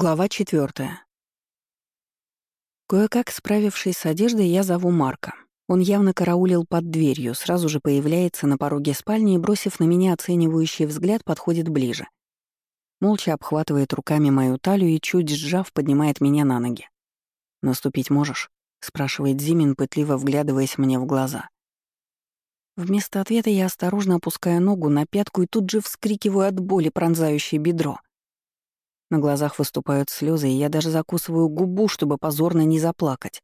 Глава четвертая. Кое-как справившись с одеждой, я зову Марка. Он явно караулил под дверью, сразу же появляется на пороге спальни и, бросив на меня оценивающий взгляд, подходит ближе. Молча обхватывает руками мою талию и, чуть сжав, поднимает меня на ноги. «Наступить можешь?» — спрашивает Зимин, пытливо вглядываясь мне в глаза. Вместо ответа я осторожно опускаю ногу на пятку и тут же вскрикиваю от боли, пронзающей бедро. На глазах выступают слезы, и я даже закусываю губу, чтобы позорно не заплакать.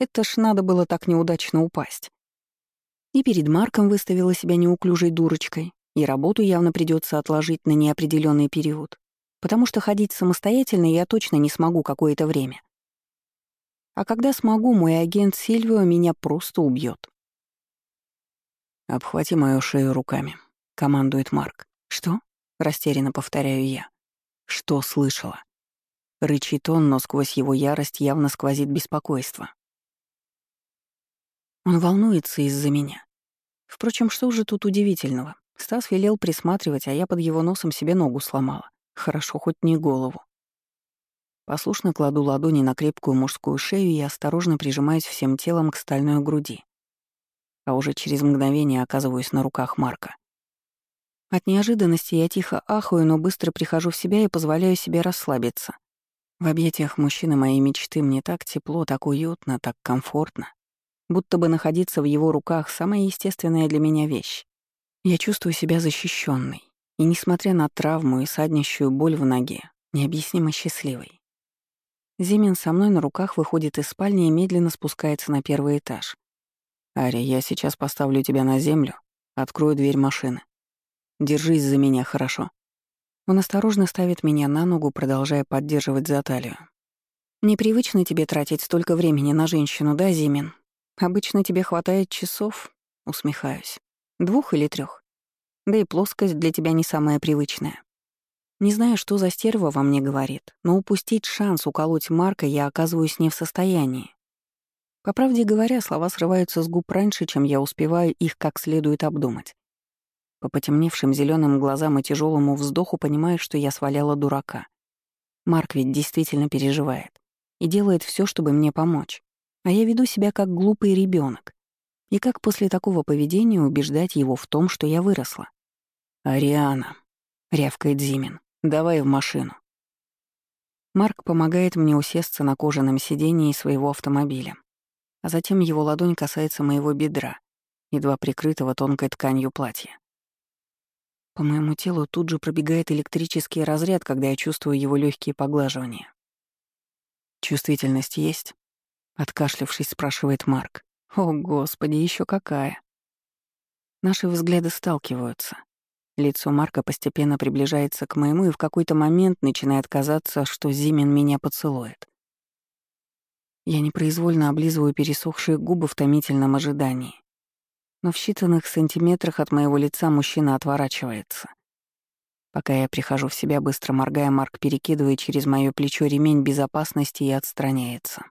Это ж надо было так неудачно упасть. И перед Марком выставила себя неуклюжей дурочкой, и работу явно придется отложить на неопределенный период, потому что ходить самостоятельно я точно не смогу какое-то время. А когда смогу, мой агент Сильвио меня просто убьет. «Обхвати мою шею руками», — командует Марк. «Что?» — растерянно повторяю я. Что слышала? Рычит он, но сквозь его ярость явно сквозит беспокойство. Он волнуется из-за меня. Впрочем, что же тут удивительного? Стас велел присматривать, а я под его носом себе ногу сломала. Хорошо, хоть не голову. Послушно кладу ладони на крепкую мужскую шею и осторожно прижимаюсь всем телом к стальной груди. А уже через мгновение оказываюсь на руках Марка. От неожиданности я тихо ахаю, но быстро прихожу в себя и позволяю себе расслабиться. В объятиях мужчины моей мечты мне так тепло, так уютно, так комфортно. Будто бы находиться в его руках — самая естественная для меня вещь. Я чувствую себя защищенной, и, несмотря на травму и саднищую боль в ноге, необъяснимо счастливой. Зимин со мной на руках выходит из спальни и медленно спускается на первый этаж. «Ари, я сейчас поставлю тебя на землю, открою дверь машины. Держись за меня, хорошо?» Он осторожно ставит меня на ногу, продолжая поддерживать за талию. «Непривычно тебе тратить столько времени на женщину, да, Зимин? Обычно тебе хватает часов?» — усмехаюсь. «Двух или трех. Да и плоскость для тебя не самая привычная. Не знаю, что за стерва во мне говорит, но упустить шанс уколоть Марка я оказываюсь не в состоянии. По правде говоря, слова срываются с губ раньше, чем я успеваю их как следует обдумать. По потемневшим зеленым глазам и тяжелому вздоху понимаю, что я сваляла дурака. Марк ведь действительно переживает и делает все, чтобы мне помочь. А я веду себя как глупый ребенок. И как после такого поведения убеждать его в том, что я выросла? «Ариана», — рявкает Зимин, — «давай в машину». Марк помогает мне усесться на кожаном сидении своего автомобиля, а затем его ладонь касается моего бедра, едва прикрытого тонкой тканью платья. По моему телу тут же пробегает электрический разряд, когда я чувствую его легкие поглаживания. «Чувствительность есть?» — откашлявшись, спрашивает Марк. «О, Господи, еще какая!» Наши взгляды сталкиваются. Лицо Марка постепенно приближается к моему и в какой-то момент начинает казаться, что Зимин меня поцелует. Я непроизвольно облизываю пересохшие губы в томительном ожидании но в считанных сантиметрах от моего лица мужчина отворачивается. Пока я прихожу в себя, быстро моргая, Марк перекидывает через моё плечо ремень безопасности и отстраняется.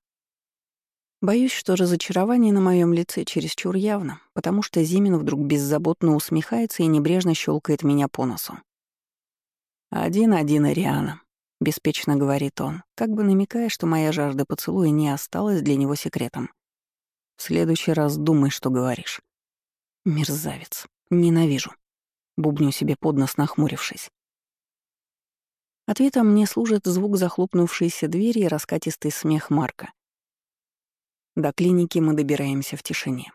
Боюсь, что разочарование на моем лице чересчур явно, потому что Зимин вдруг беззаботно усмехается и небрежно щелкает меня по носу. «Один-один, Ариана», — беспечно говорит он, как бы намекая, что моя жажда поцелуя не осталась для него секретом. «В следующий раз думай, что говоришь». Мерзавец. Ненавижу. Бубню себе под нос, нахмурившись. Ответом мне служит звук захлопнувшейся двери и раскатистый смех Марка. До клиники мы добираемся в тишине.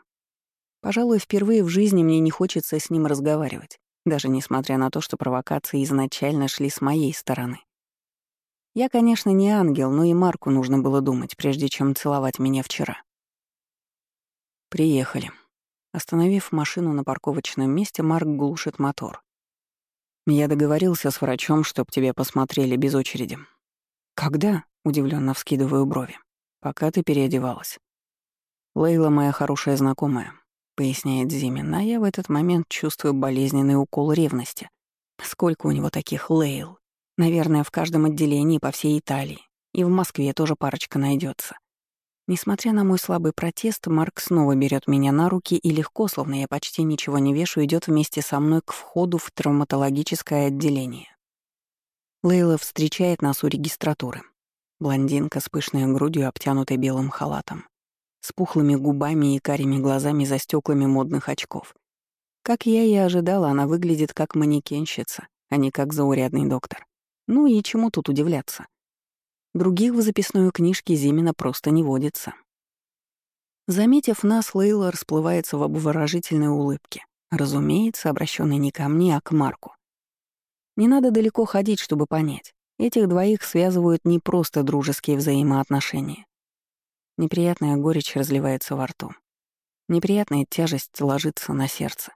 Пожалуй, впервые в жизни мне не хочется с ним разговаривать, даже несмотря на то, что провокации изначально шли с моей стороны. Я, конечно, не ангел, но и Марку нужно было думать, прежде чем целовать меня вчера. «Приехали», Остановив машину на парковочном месте, Марк глушит мотор. «Я договорился с врачом, чтоб тебе посмотрели без очереди». «Когда?» — удивленно вскидываю брови. «Пока ты переодевалась». «Лейла моя хорошая знакомая», — поясняет Зимин, а я в этот момент чувствую болезненный укол ревности. Сколько у него таких Лейл? Наверное, в каждом отделении по всей Италии. И в Москве тоже парочка найдется. Несмотря на мой слабый протест, Марк снова берет меня на руки и легко, словно я почти ничего не вешу, идет вместе со мной к входу в травматологическое отделение. Лейла встречает нас у регистратуры. Блондинка с пышной грудью, обтянутой белым халатом, с пухлыми губами и карими глазами за стеклами модных очков. Как я и ожидала, она выглядит как манекенщица, а не как заурядный доктор. Ну и чему тут удивляться? Других в записной книжке Зимина просто не водится. Заметив нас, Лейла расплывается в обворожительной улыбке, разумеется, обращенной не ко мне, а к Марку. Не надо далеко ходить, чтобы понять. Этих двоих связывают не просто дружеские взаимоотношения. Неприятная горечь разливается во рту. Неприятная тяжесть ложится на сердце.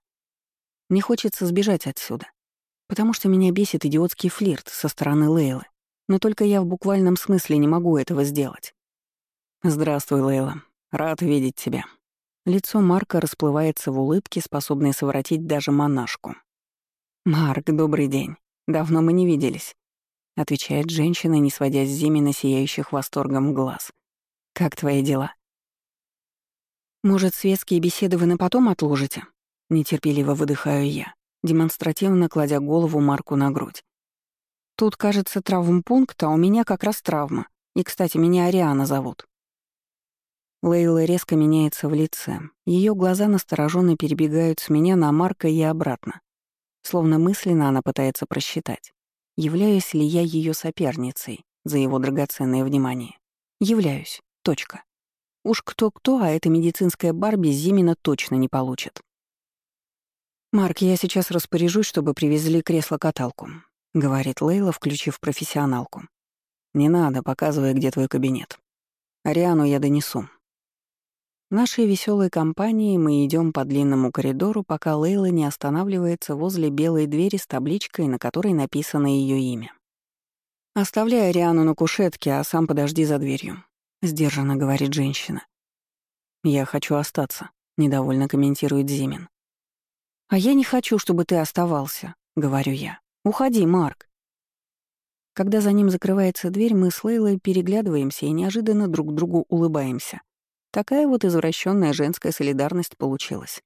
Не хочется сбежать отсюда, потому что меня бесит идиотский флирт со стороны Лейлы. Но только я в буквальном смысле не могу этого сделать. «Здравствуй, Лейла. Рад видеть тебя». Лицо Марка расплывается в улыбке, способной совратить даже монашку. «Марк, добрый день. Давно мы не виделись», — отвечает женщина, не сводя с Зимина сияющих восторгом глаз. «Как твои дела?» «Может, светские беседы вы на потом отложите?» Нетерпеливо выдыхаю я, демонстративно кладя голову Марку на грудь. Тут, кажется, травмпункт, а у меня как раз травма. И, кстати, меня Ариана зовут. Лейла резко меняется в лице. Ее глаза настороженно перебегают с меня на Марка и обратно. Словно мысленно она пытается просчитать, являюсь ли я ее соперницей за его драгоценное внимание. Являюсь. Точка. Уж кто-кто, а эта медицинская Барби Зимина точно не получит. «Марк, я сейчас распоряжусь, чтобы привезли кресло-каталку. — говорит Лейла, включив профессионалку. «Не надо, показывай, где твой кабинет. Ариану я донесу». Нашей веселой компании мы идем по длинному коридору, пока Лейла не останавливается возле белой двери с табличкой, на которой написано ее имя. «Оставляй Ариану на кушетке, а сам подожди за дверью», — сдержанно говорит женщина. «Я хочу остаться», — недовольно комментирует Зимин. «А я не хочу, чтобы ты оставался», — говорю я. «Уходи, Марк!» Когда за ним закрывается дверь, мы с Лейлой переглядываемся и неожиданно друг другу улыбаемся. Такая вот извращенная женская солидарность получилась.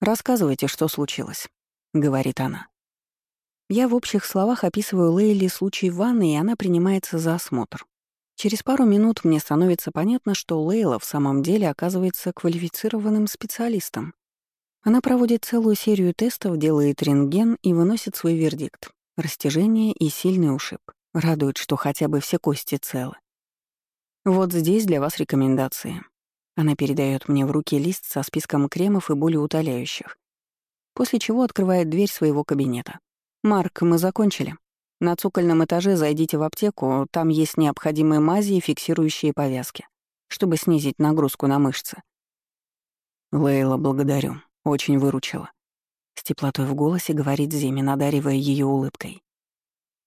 «Рассказывайте, что случилось», — говорит она. Я в общих словах описываю Лейли случай в ванной, и она принимается за осмотр. Через пару минут мне становится понятно, что Лейла в самом деле оказывается квалифицированным специалистом. Она проводит целую серию тестов, делает рентген и выносит свой вердикт. Растяжение и сильный ушиб. Радует, что хотя бы все кости целы. Вот здесь для вас рекомендации. Она передает мне в руки лист со списком кремов и болеутоляющих. После чего открывает дверь своего кабинета. «Марк, мы закончили. На цокольном этаже зайдите в аптеку, там есть необходимые мази и фиксирующие повязки, чтобы снизить нагрузку на мышцы». «Лейла, благодарю. Очень выручила. С теплотой в голосе говорит Зимин, одаривая ее улыбкой.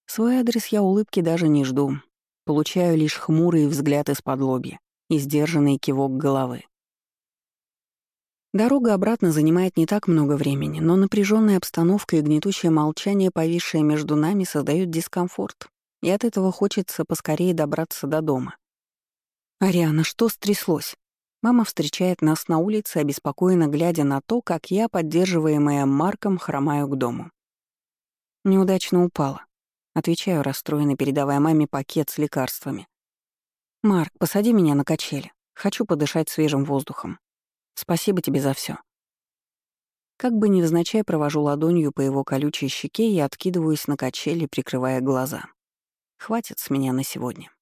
Свой адрес я улыбки даже не жду. Получаю лишь хмурый взгляд из-под лобья и сдержанный кивок головы. Дорога обратно занимает не так много времени, но напряженная обстановка и гнетущее молчание, повисшее между нами, создают дискомфорт, и от этого хочется поскорее добраться до дома. «Ариана, что стряслось?» Мама встречает нас на улице, обеспокоенно глядя на то, как я, поддерживаемая Марком, хромаю к дому. Неудачно упала. Отвечаю расстроенно, передавая маме пакет с лекарствами. «Марк, посади меня на качели. Хочу подышать свежим воздухом. Спасибо тебе за все. Как бы невзначай провожу ладонью по его колючей щеке и откидываюсь на качели, прикрывая глаза. Хватит с меня на сегодня.